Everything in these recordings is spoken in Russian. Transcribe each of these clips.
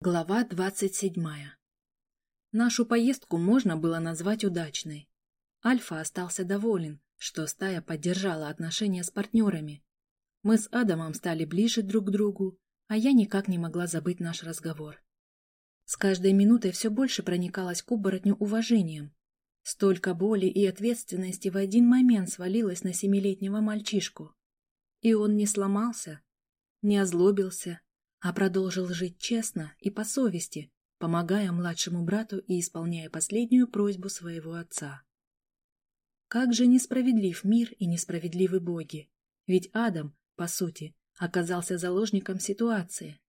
Глава двадцать седьмая. Нашу поездку можно было назвать удачной. Альфа остался доволен, что стая поддержала отношения с партнерами. Мы с Адамом стали ближе друг к другу, а я никак не могла забыть наш разговор. С каждой минутой все больше проникалась к оборотню уважением. Столько боли и ответственности в один момент свалилось на семилетнего мальчишку. И он не сломался, не озлобился, а продолжил жить честно и по совести, помогая младшему брату и исполняя последнюю просьбу своего отца. Как же несправедлив мир и несправедливы боги, ведь Адам, по сути, оказался заложником ситуации.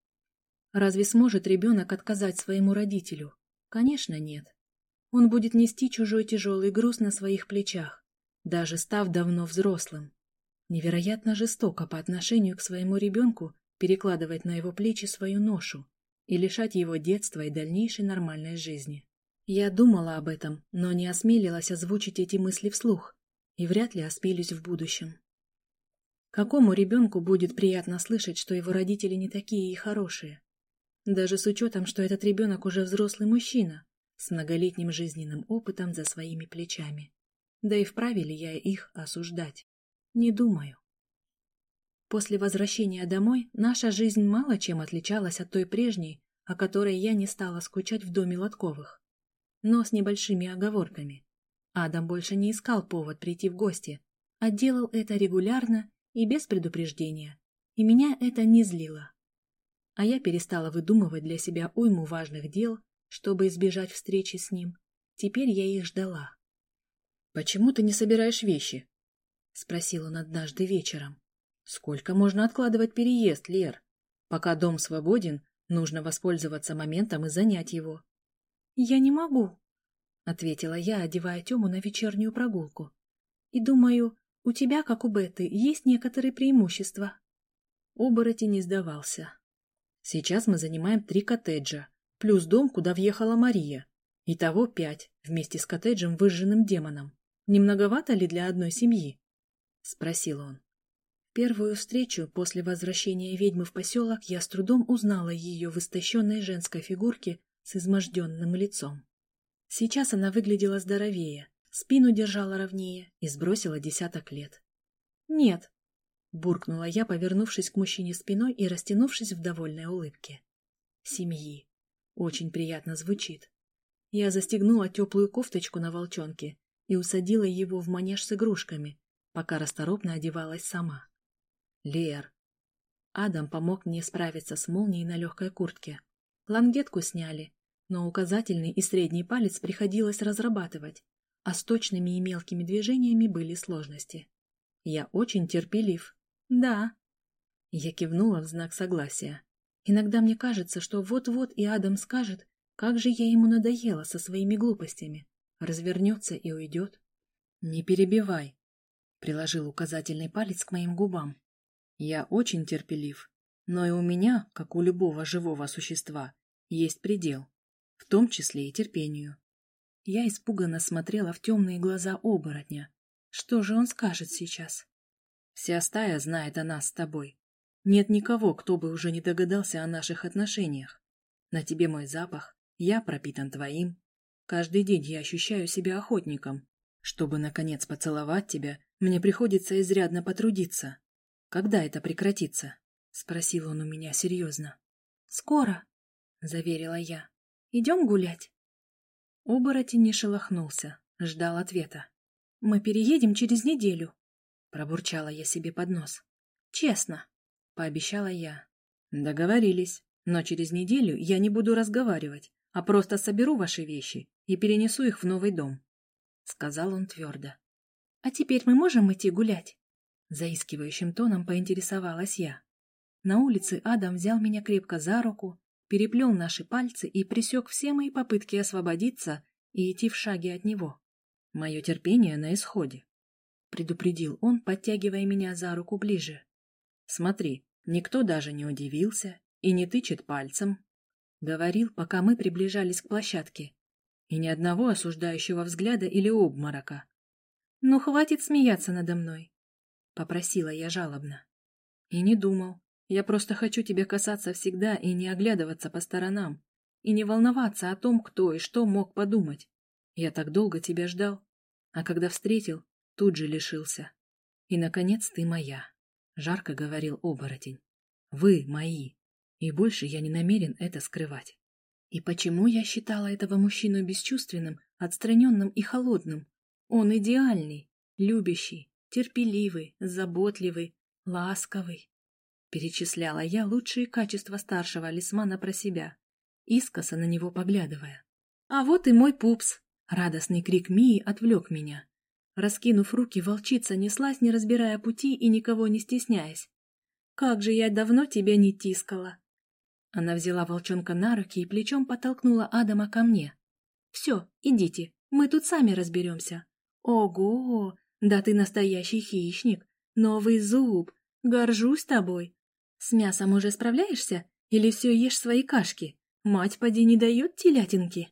Разве сможет ребенок отказать своему родителю? Конечно, нет. Он будет нести чужой тяжелый груз на своих плечах, даже став давно взрослым. Невероятно жестоко по отношению к своему ребенку перекладывать на его плечи свою ношу и лишать его детства и дальнейшей нормальной жизни. Я думала об этом, но не осмелилась озвучить эти мысли вслух и вряд ли осмелюсь в будущем. Какому ребенку будет приятно слышать, что его родители не такие и хорошие? Даже с учетом, что этот ребенок уже взрослый мужчина, с многолетним жизненным опытом за своими плечами. Да и вправе ли я их осуждать? Не думаю. После возвращения домой наша жизнь мало чем отличалась от той прежней, о которой я не стала скучать в доме Лотковых. Но с небольшими оговорками. Адам больше не искал повод прийти в гости, а делал это регулярно и без предупреждения, и меня это не злило. А я перестала выдумывать для себя уйму важных дел, чтобы избежать встречи с ним. Теперь я их ждала. «Почему ты не собираешь вещи?» — спросил он однажды вечером. Сколько можно откладывать переезд, Лер? Пока дом свободен, нужно воспользоваться моментом и занять его. — Я не могу, — ответила я, одевая Тему на вечернюю прогулку. — И думаю, у тебя, как у Беты, есть некоторые преимущества. Оборотень не сдавался. Сейчас мы занимаем три коттеджа, плюс дом, куда въехала Мария. Итого пять, вместе с коттеджем, выжженным демоном. Не многовато ли для одной семьи? — спросил он. Первую встречу после возвращения ведьмы в поселок я с трудом узнала ее в истощенной женской фигурке с изможденным лицом. Сейчас она выглядела здоровее, спину держала ровнее и сбросила десяток лет. «Нет», — буркнула я, повернувшись к мужчине спиной и растянувшись в довольной улыбке. «Семьи. Очень приятно звучит». Я застегнула теплую кофточку на волчонке и усадила его в манеж с игрушками, пока расторопно одевалась сама. Лер. Адам помог мне справиться с молнией на легкой куртке. Лангетку сняли, но указательный и средний палец приходилось разрабатывать, а с точными и мелкими движениями были сложности. Я очень терпелив. Да. Я кивнула в знак согласия. Иногда мне кажется, что вот-вот и Адам скажет, как же я ему надоела со своими глупостями. Развернется и уйдет. Не перебивай. Приложил указательный палец к моим губам. Я очень терпелив, но и у меня, как у любого живого существа, есть предел, в том числе и терпению. Я испуганно смотрела в темные глаза оборотня. Что же он скажет сейчас? Вся стая знает о нас с тобой. Нет никого, кто бы уже не догадался о наших отношениях. На тебе мой запах, я пропитан твоим. Каждый день я ощущаю себя охотником. Чтобы, наконец, поцеловать тебя, мне приходится изрядно потрудиться. Когда это прекратится? — спросил он у меня серьезно. — Скоро, — заверила я. — Идем гулять. Оборотень не шелохнулся, ждал ответа. — Мы переедем через неделю, — пробурчала я себе под нос. — Честно, — пообещала я. — Договорились, но через неделю я не буду разговаривать, а просто соберу ваши вещи и перенесу их в новый дом, — сказал он твердо. — А теперь мы можем идти гулять? Заискивающим тоном поинтересовалась я. На улице Адам взял меня крепко за руку, переплел наши пальцы и пресек все мои попытки освободиться и идти в шаге от него. Мое терпение на исходе. Предупредил он, подтягивая меня за руку ближе. Смотри, никто даже не удивился и не тычет пальцем. Говорил, пока мы приближались к площадке. И ни одного осуждающего взгляда или обморока. Ну, хватит смеяться надо мной. — попросила я жалобно. И не думал. Я просто хочу тебя касаться всегда и не оглядываться по сторонам, и не волноваться о том, кто и что мог подумать. Я так долго тебя ждал, а когда встретил, тут же лишился. И, наконец, ты моя, — жарко говорил оборотень. Вы мои, и больше я не намерен это скрывать. И почему я считала этого мужчину бесчувственным, отстраненным и холодным? Он идеальный, любящий, терпеливый, заботливый, ласковый. Перечисляла я лучшие качества старшего лисмана про себя, искоса на него поглядывая. А вот и мой пупс. Радостный крик Мии отвлек меня. Раскинув руки, волчица неслась, не разбирая пути и никого не стесняясь. «Как же я давно тебя не тискала!» Она взяла волчонка на руки и плечом подтолкнула Адама ко мне. «Все, идите, мы тут сами разберемся». «Ого! Да ты настоящий хищник! Новый зуб! Горжусь тобой! С мясом уже справляешься? Или все ешь свои кашки? Мать поди не дает телятинки?»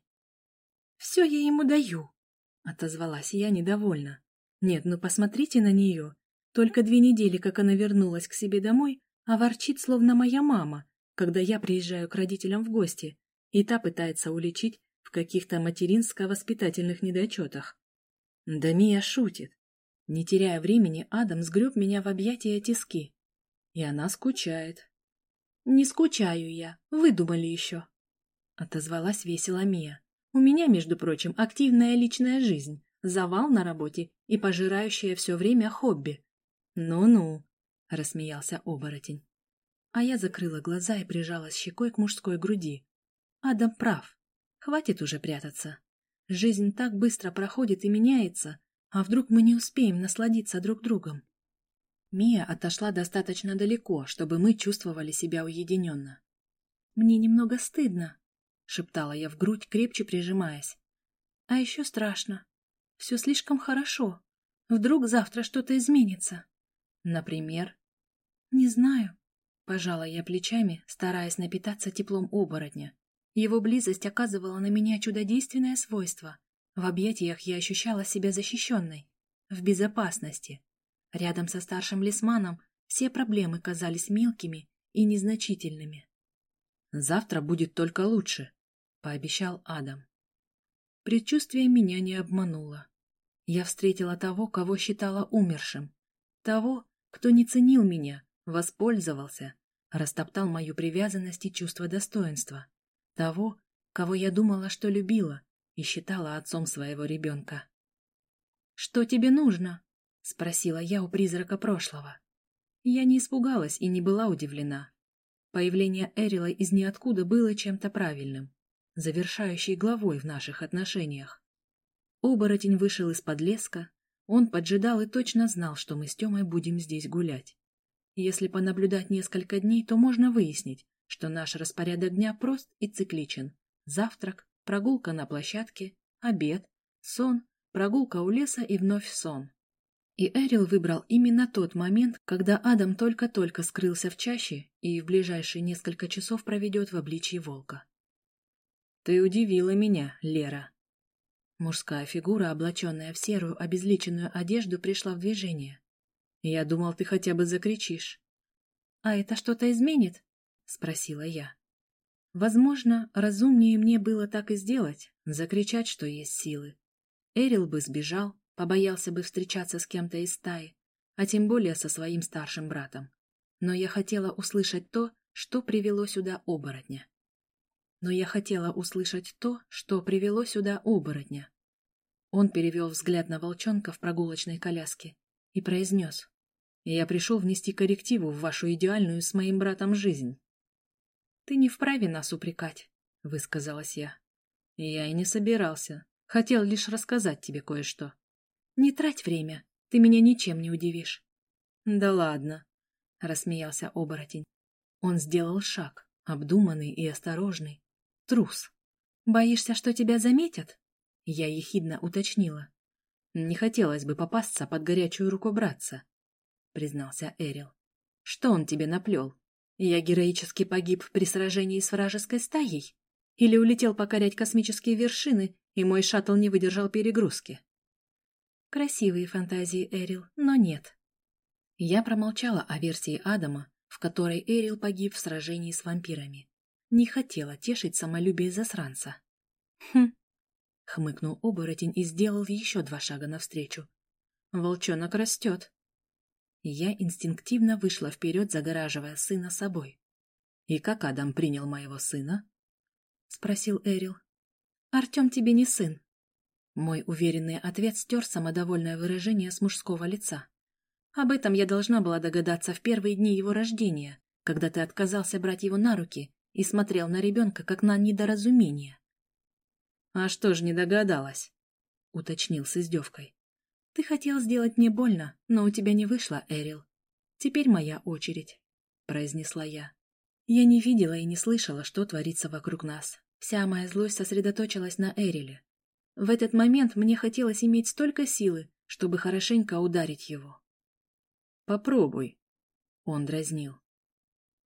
«Все я ему даю», — отозвалась я недовольно. «Нет, ну посмотрите на нее. Только две недели, как она вернулась к себе домой, а ворчит, словно моя мама, когда я приезжаю к родителям в гости, и та пытается уличить в каких-то материнско-воспитательных недочетах. Да Мия шутит. Не теряя времени, Адам сгреб меня в объятия тиски. И она скучает. «Не скучаю я, выдумали еще», — отозвалась весело Мия. «У меня, между прочим, активная личная жизнь, завал на работе и пожирающее все время хобби». «Ну-ну», — рассмеялся оборотень а я закрыла глаза и прижалась щекой к мужской груди. Адам прав. Хватит уже прятаться. Жизнь так быстро проходит и меняется, а вдруг мы не успеем насладиться друг другом? Мия отошла достаточно далеко, чтобы мы чувствовали себя уединенно. «Мне немного стыдно», — шептала я в грудь, крепче прижимаясь. «А еще страшно. Все слишком хорошо. Вдруг завтра что-то изменится. Например?» «Не знаю. Пожала я плечами, стараясь напитаться теплом оборотня. Его близость оказывала на меня чудодейственное свойство. В объятиях я ощущала себя защищенной, в безопасности. Рядом со старшим лисманом все проблемы казались мелкими и незначительными. «Завтра будет только лучше», — пообещал Адам. Предчувствие меня не обмануло. Я встретила того, кого считала умершим. Того, кто не ценил меня, Воспользовался, растоптал мою привязанность и чувство достоинства. Того, кого я думала, что любила и считала отцом своего ребенка. «Что тебе нужно?» — спросила я у призрака прошлого. Я не испугалась и не была удивлена. Появление Эрила из ниоткуда было чем-то правильным, завершающей главой в наших отношениях. Оборотень вышел из-под леска, он поджидал и точно знал, что мы с Темой будем здесь гулять. Если понаблюдать несколько дней, то можно выяснить, что наш распорядок дня прост и цикличен. Завтрак, прогулка на площадке, обед, сон, прогулка у леса и вновь сон. И Эрил выбрал именно тот момент, когда Адам только-только скрылся в чаще и в ближайшие несколько часов проведет в обличии волка. «Ты удивила меня, Лера». Мужская фигура, облаченная в серую обезличенную одежду, пришла в движение. Я думал, ты хотя бы закричишь. — А это что-то изменит? — спросила я. Возможно, разумнее мне было так и сделать, закричать, что есть силы. Эрил бы сбежал, побоялся бы встречаться с кем-то из стаи, а тем более со своим старшим братом. Но я хотела услышать то, что привело сюда оборотня. Но я хотела услышать то, что привело сюда оборотня. Он перевел взгляд на волчонка в прогулочной коляске и произнес. «Я пришел внести коррективу в вашу идеальную с моим братом жизнь». «Ты не вправе нас упрекать», — высказалась я. «Я и не собирался. Хотел лишь рассказать тебе кое-что». «Не трать время, ты меня ничем не удивишь». «Да ладно», — рассмеялся оборотень. Он сделал шаг, обдуманный и осторожный. Трус. «Боишься, что тебя заметят?» Я ехидно уточнила. Не хотелось бы попасться под горячую руку братца, признался Эрил. Что он тебе наплел? Я героически погиб при сражении с вражеской стаей? Или улетел покорять космические вершины, и мой шаттл не выдержал перегрузки? Красивые фантазии, Эрил, но нет. Я промолчала о версии Адама, в которой Эрил погиб в сражении с вампирами. Не хотела тешить самолюбие засранца. «Хм!» — хмыкнул оборотень и сделал еще два шага навстречу. «Волчонок растет!» Я инстинктивно вышла вперед, загораживая сына собой. «И как Адам принял моего сына?» — спросил Эрил. «Артем тебе не сын». Мой уверенный ответ стер самодовольное выражение с мужского лица. Об этом я должна была догадаться в первые дни его рождения, когда ты отказался брать его на руки и смотрел на ребенка, как на недоразумение. — А что ж не догадалась? — уточнил с издевкой. — Ты хотел сделать мне больно, но у тебя не вышло, Эрил. Теперь моя очередь, — произнесла я. Я не видела и не слышала, что творится вокруг нас. Вся моя злость сосредоточилась на Эриле. В этот момент мне хотелось иметь столько силы, чтобы хорошенько ударить его. Попробуй. Он дразнил.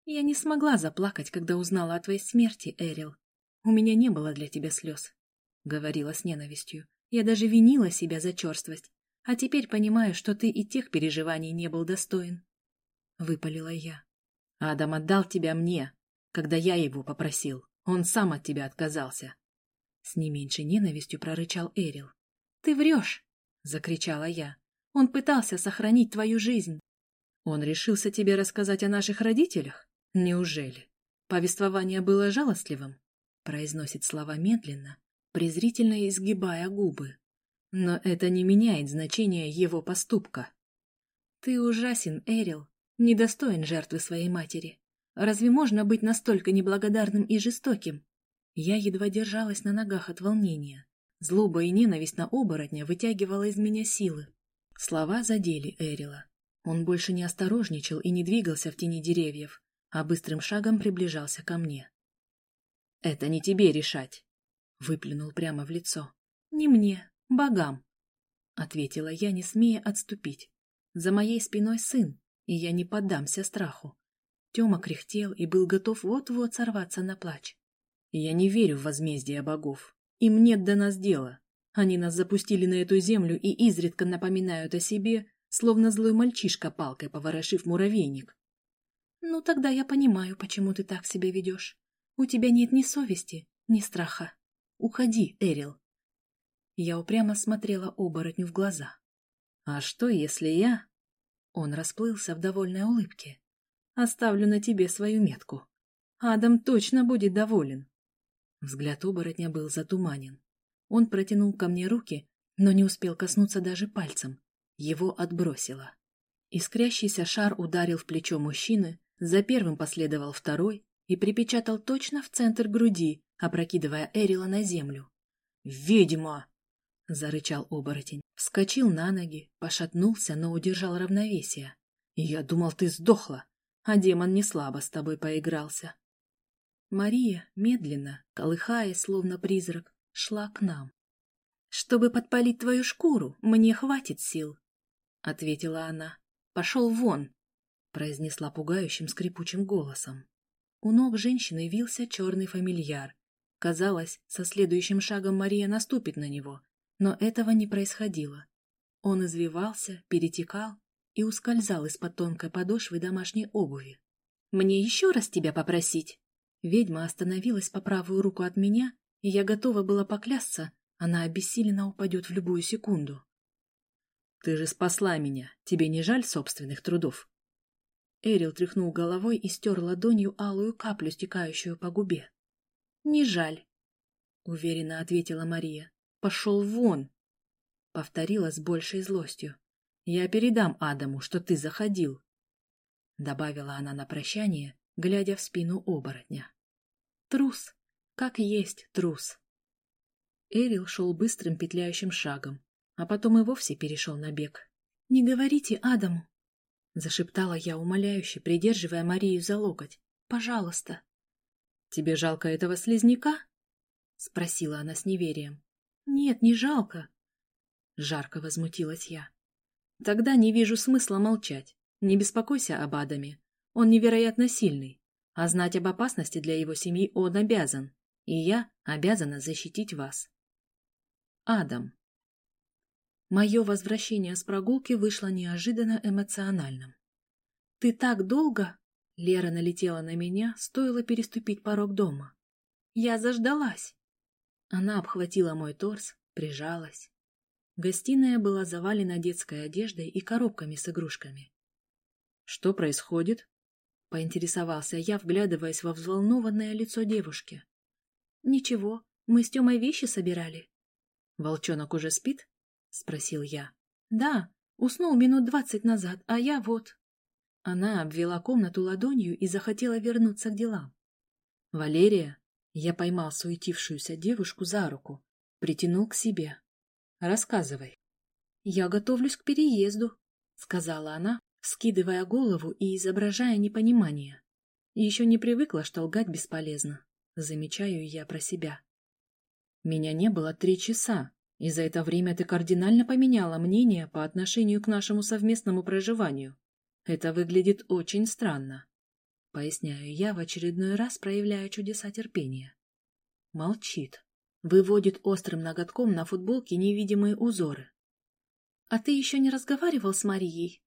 Я не смогла заплакать, когда узнала о твоей смерти, Эрил. У меня не было для тебя слез. Говорила с ненавистью. Я даже винила себя за черствость. А теперь понимаю, что ты и тех переживаний не был достоин. Выпалила я. Адам отдал тебя мне, когда я его попросил. Он сам от тебя отказался. С не меньшей ненавистью прорычал Эрил. «Ты врешь!» — закричала я. «Он пытался сохранить твою жизнь. Он решился тебе рассказать о наших родителях? Неужели? Повествование было жалостливым? Произносит слова медленно, презрительно изгибая губы. Но это не меняет значения его поступка. Ты ужасен, Эрил, недостоин жертвы своей матери. Разве можно быть настолько неблагодарным и жестоким? Я едва держалась на ногах от волнения. Злоба и ненависть на оборотня вытягивала из меня силы. Слова задели Эрила. Он больше не осторожничал и не двигался в тени деревьев, а быстрым шагом приближался ко мне. «Это не тебе решать!» — выплюнул прямо в лицо. «Не мне, богам!» — ответила я, не смея отступить. «За моей спиной сын, и я не поддамся страху». Тёма кряхтел и был готов вот-вот сорваться на плач. «Я не верю в возмездие богов. Им нет до нас дела. Они нас запустили на эту землю и изредка напоминают о себе, словно злой мальчишка палкой поворошив муравейник. «Ну, тогда я понимаю, почему ты так себя ведешь. У тебя нет ни совести, ни страха. Уходи, Эрил». Я упрямо смотрела оборотню в глаза. «А что, если я...» Он расплылся в довольной улыбке. «Оставлю на тебе свою метку. Адам точно будет доволен». Взгляд оборотня был затуманен. Он протянул ко мне руки, но не успел коснуться даже пальцем. Его отбросило. Искрящийся шар ударил в плечо мужчины, за первым последовал второй и припечатал точно в центр груди, опрокидывая Эрила на землю. «Ведьма!» — зарычал оборотень. Вскочил на ноги, пошатнулся, но удержал равновесие. «Я думал, ты сдохла, а демон не слабо с тобой поигрался». Мария, медленно, колыхаясь, словно призрак, шла к нам. «Чтобы подпалить твою шкуру, мне хватит сил», — ответила она. «Пошел вон!» — произнесла пугающим скрипучим голосом. У ног женщины вился черный фамильяр. Казалось, со следующим шагом Мария наступит на него, но этого не происходило. Он извивался, перетекал и ускользал из-под тонкой подошвы домашней обуви. «Мне еще раз тебя попросить?» Ведьма остановилась по правую руку от меня, и я готова была поклясться, она обессиленно упадет в любую секунду. Ты же спасла меня. Тебе не жаль собственных трудов? Эрил тряхнул головой и стер ладонью алую каплю, стекающую по губе. «Не жаль», — уверенно ответила Мария. «Пошел вон!» — повторила с большей злостью. «Я передам Адаму, что ты заходил», — добавила она на прощание, глядя в спину оборотня. «Трус! Как есть трус!» Эрил шел быстрым петляющим шагом, а потом и вовсе перешел на бег. «Не говорите Адаму!» — зашептала я умоляюще, придерживая Марию за локоть. «Пожалуйста!» «Тебе жалко этого слизняка?» — спросила она с неверием. «Нет, не жалко!» — жарко возмутилась я. «Тогда не вижу смысла молчать. Не беспокойся об Адаме. Он невероятно сильный, а знать об опасности для его семьи он обязан, и я обязана защитить вас». Адам. Мое возвращение с прогулки вышло неожиданно эмоциональным. «Ты так долго?» — Лера налетела на меня, стоило переступить порог дома. Я заждалась. Она обхватила мой торс, прижалась. Гостиная была завалена детской одеждой и коробками с игрушками. «Что происходит?» — поинтересовался я, вглядываясь во взволнованное лицо девушки. «Ничего, мы с Тёмой вещи собирали». «Волчонок уже спит?» — спросил я. «Да, уснул минут двадцать назад, а я вот...» Она обвела комнату ладонью и захотела вернуться к делам. «Валерия?» Я поймал суетившуюся девушку за руку, притянул к себе. «Рассказывай». «Я готовлюсь к переезду», — сказала она, скидывая голову и изображая непонимание. Еще не привыкла, что лгать бесполезно. Замечаю я про себя. Меня не было три часа, и за это время ты кардинально поменяла мнение по отношению к нашему совместному проживанию. Это выглядит очень странно. Поясняю я в очередной раз, проявляя чудеса терпения. Молчит. Выводит острым ноготком на футболке невидимые узоры. «А ты еще не разговаривал с Марией?»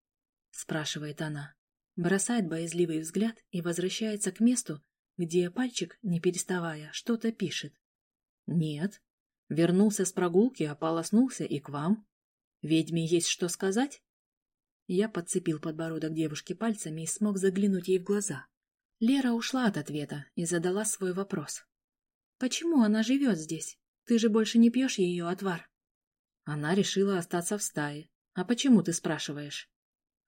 спрашивает она. Бросает боязливый взгляд и возвращается к месту, где пальчик, не переставая, что-то пишет. «Нет. Вернулся с прогулки, ополоснулся и к вам. Ведьме есть что сказать?» Я подцепил подбородок девушки пальцами и смог заглянуть ей в глаза. Лера ушла от ответа и задала свой вопрос. «Почему она живет здесь? Ты же больше не пьешь ее отвар?» Она решила остаться в стае. «А почему ты спрашиваешь?»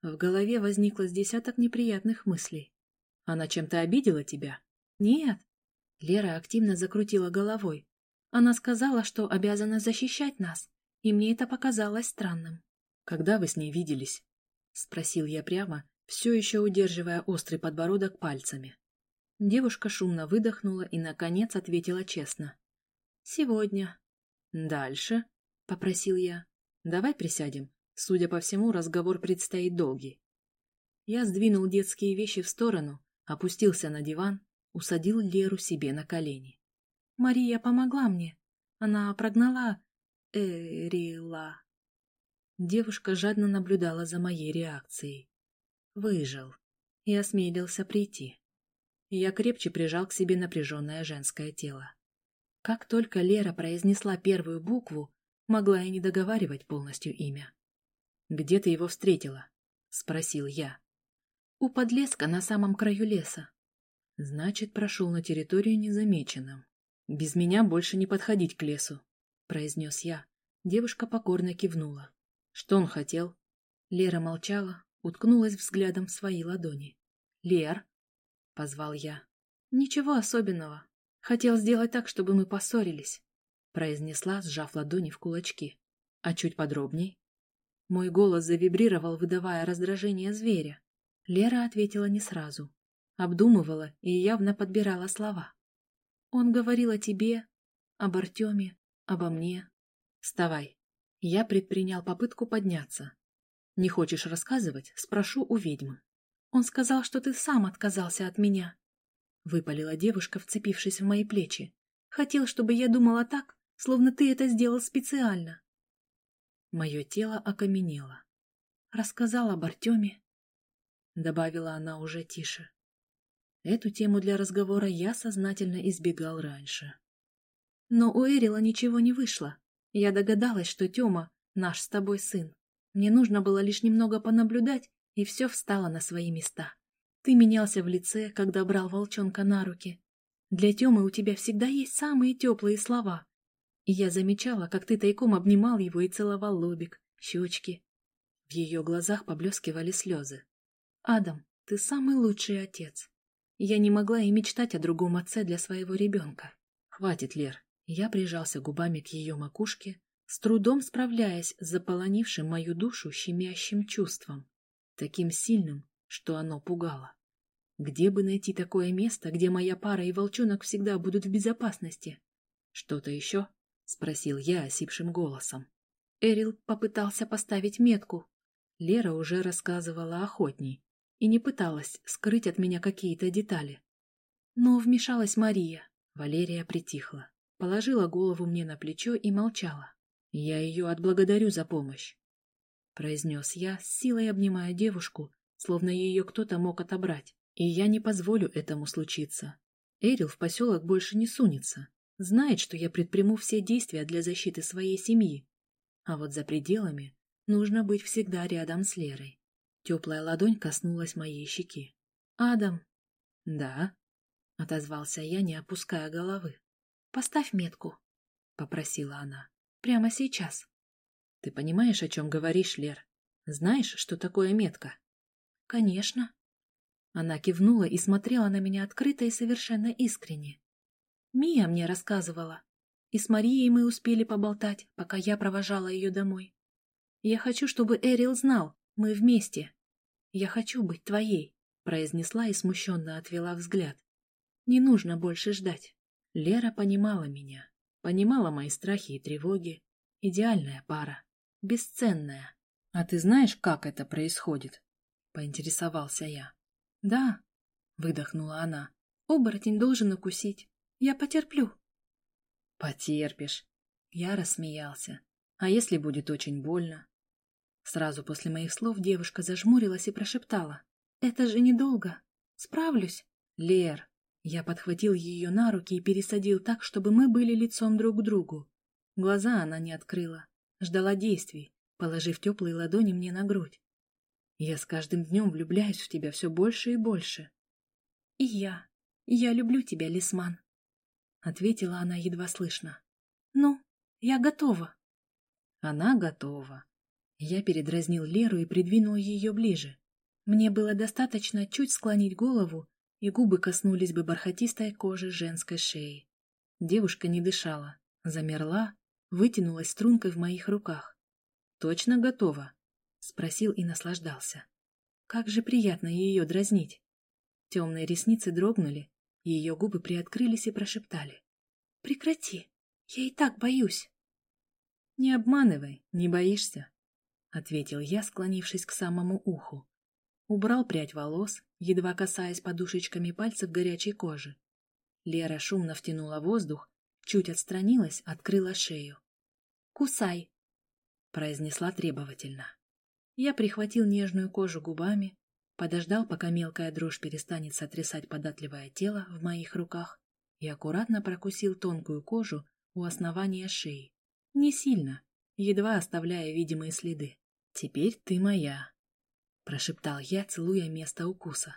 В голове возникло с десяток неприятных мыслей. «Она чем-то обидела тебя?» «Нет». Лера активно закрутила головой. Она сказала, что обязана защищать нас, и мне это показалось странным. «Когда вы с ней виделись?» — спросил я прямо, все еще удерживая острый подбородок пальцами. Девушка шумно выдохнула и, наконец, ответила честно. «Сегодня». «Дальше?» — попросил я. «Давай присядем. Судя по всему, разговор предстоит долгий». Я сдвинул детские вещи в сторону, опустился на диван, усадил Леру себе на колени. «Мария помогла мне. Она прогнала Эрила». Девушка жадно наблюдала за моей реакцией. Выжил и осмелился прийти. Я крепче прижал к себе напряженное женское тело. Как только Лера произнесла первую букву, могла и не договаривать полностью имя. «Где ты его встретила?» — спросил я. «У подлеска на самом краю леса». «Значит, прошел на территорию незамеченным. Без меня больше не подходить к лесу», — произнес я. Девушка покорно кивнула. Что он хотел? Лера молчала, уткнулась взглядом в свои ладони. «Лер!» — позвал я. «Ничего особенного. Хотел сделать так, чтобы мы поссорились», — произнесла, сжав ладони в кулачки. «А чуть подробней?» Мой голос завибрировал, выдавая раздражение зверя. Лера ответила не сразу. Обдумывала и явно подбирала слова. «Он говорил о тебе, об Артеме, обо мне. Вставай!» Я предпринял попытку подняться. «Не хочешь рассказывать? Спрошу у ведьмы». «Он сказал, что ты сам отказался от меня», — выпалила девушка, вцепившись в мои плечи. «Хотел, чтобы я думала так, словно ты это сделал специально». Мое тело окаменело. «Рассказал об Артеме», — добавила она уже тише. Эту тему для разговора я сознательно избегал раньше. Но у Эрила ничего не вышло. Я догадалась, что Тёма — наш с тобой сын. Мне нужно было лишь немного понаблюдать, и все встало на свои места. Ты менялся в лице, когда брал волчонка на руки. Для Тёмы у тебя всегда есть самые теплые слова. И я замечала, как ты тайком обнимал его и целовал лобик, щечки. В ее глазах поблескивали слезы. «Адам, ты самый лучший отец. Я не могла и мечтать о другом отце для своего ребенка. Хватит, Лер, я прижался губами к ее макушке, с трудом справляясь с заполонившим мою душу щемящим чувством, таким сильным, что оно пугало. Где бы найти такое место, где моя пара и волчонок всегда будут в безопасности? Что-то еще? — спросил я осипшим голосом. Эрил попытался поставить метку. Лера уже рассказывала охотней и не пыталась скрыть от меня какие-то детали. Но вмешалась Мария. Валерия притихла положила голову мне на плечо и молчала. «Я ее отблагодарю за помощь», — произнес я, с силой обнимая девушку, словно ее кто-то мог отобрать. И я не позволю этому случиться. Эрил в поселок больше не сунется. Знает, что я предприму все действия для защиты своей семьи. А вот за пределами нужно быть всегда рядом с Лерой. Теплая ладонь коснулась моей щеки. «Адам!» «Да?» — отозвался я, не опуская головы. «Поставь метку», — попросила она. «Прямо сейчас». «Ты понимаешь, о чем говоришь, Лер? Знаешь, что такое метка?» «Конечно». Она кивнула и смотрела на меня открыто и совершенно искренне. Мия мне рассказывала. И с Марией мы успели поболтать, пока я провожала ее домой. Я хочу, чтобы Эрил знал, мы вместе. Я хочу быть твоей, произнесла и смущенно отвела взгляд. Не нужно больше ждать. Лера понимала меня, понимала мои страхи и тревоги. Идеальная пара, бесценная. А ты знаешь, как это происходит? Поинтересовался я. Да, выдохнула она. Оборотень должен укусить. Я потерплю. Потерпишь. Я рассмеялся. А если будет очень больно? Сразу после моих слов девушка зажмурилась и прошептала. Это же недолго. Справлюсь. Лер. Я подхватил ее на руки и пересадил так, чтобы мы были лицом друг к другу. Глаза она не открыла. Ждала действий, положив теплые ладони мне на грудь. Я с каждым днем влюбляюсь в тебя все больше и больше. И я. Я люблю тебя, Лисман. Ответила она едва слышно. Ну, я готова. Она готова. Я передразнил Леру и придвинул ее ближе. Мне было достаточно чуть склонить голову, и губы коснулись бы бархатистой кожи женской шеи. Девушка не дышала, замерла, вытянулась стрункой в моих руках. «Точно готова?» — спросил и наслаждался. Как же приятно ее дразнить. Темные ресницы дрогнули, ее губы приоткрылись и прошептали. «Прекрати, я и так боюсь». «Не обманывай, не боишься», — ответил я, склонившись к самому уху. Убрал прядь волос, едва касаясь подушечками пальцев горячей кожи. Лера шумно втянула воздух, чуть отстранилась, открыла шею. «Кусай!» — произнесла требовательно. Я прихватил нежную кожу губами, подождал, пока мелкая дрожь перестанет сотрясать податливое тело в моих руках, и аккуратно прокусил тонкую кожу у основания шеи. Не сильно, едва оставляя видимые следы. «Теперь ты моя», — прошептал я, целуя место укуса.